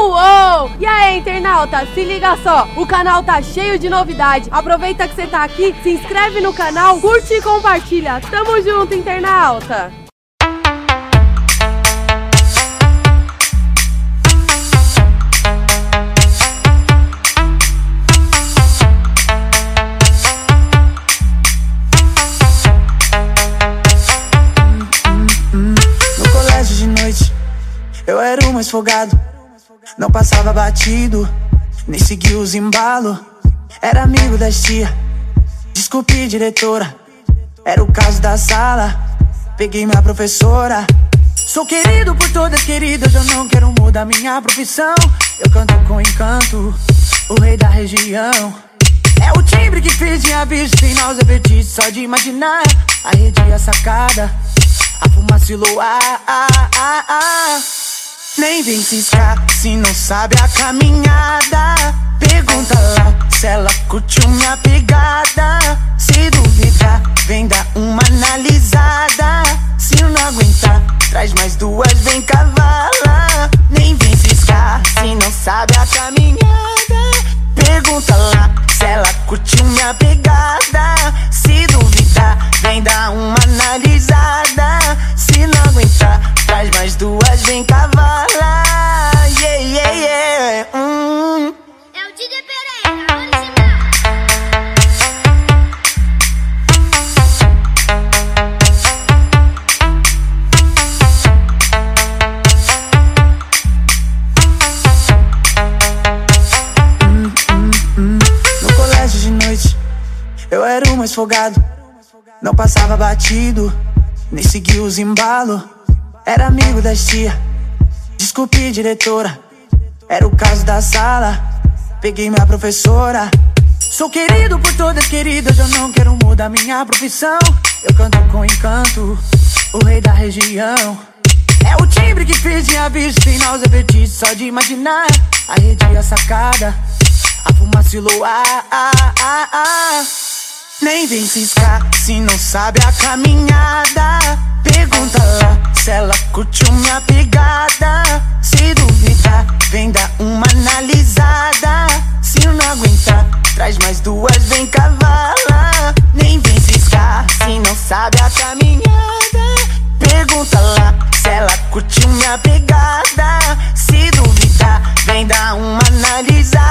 Uou! E aí, internauta, se liga só, o canal tá cheio de novidade. Aproveita que você tá aqui, se inscreve no canal, curte e compartilha. Tamo junto, internauta! No colégio de noite, eu era o mais folgado. Não passava batido, nem seguia os embalo. Era amigo das tia, desculpe diretora. Era o caso da sala, peguei minha professora. Sou querido por todas queridas, eu não quero mudar minha profissão. Eu canto com encanto, o rei da região. É o timbre que fez minha bicho sem náusea, vertigem só de imaginar. A rede e a sacada, a fumaça e luar. Nem vem ciscar se não sabe a caminhada. Pergunta lá se ela curtiu minha pegada. Se duvidar, vem dar uma analisada. Se não aguentar, traz mais duas, vem cavala. Nem vem ciscar se não sabe a caminhada. Pergunta lá se ela curtiu minha pegada. Se duvidar, vem dar uma analisada. Eu era o mais folgado. Não passava batido, nem seguia os embalo. Era amigo das tia, desculpe diretora. Era o caso da sala, peguei minha professora. Sou querido por todas queridas, eu não quero mudar minha profissão. Eu canto com encanto, o rei da região. É o timbre que minha bicho sem náusea, vertigem só de imaginar. A rede e nem vem ciscar se não sabe a caminhada. Pergunta lá se ela curtiu minha pegada. Se duvidar, vem dar uma analisada. Se não aguentar, traz mais duas, vem cavala. Nem vem ciscar se não sabe a caminhada. Pergunta lá se ela curtiu minha pegada. Se duvidar, vem dar uma analisada.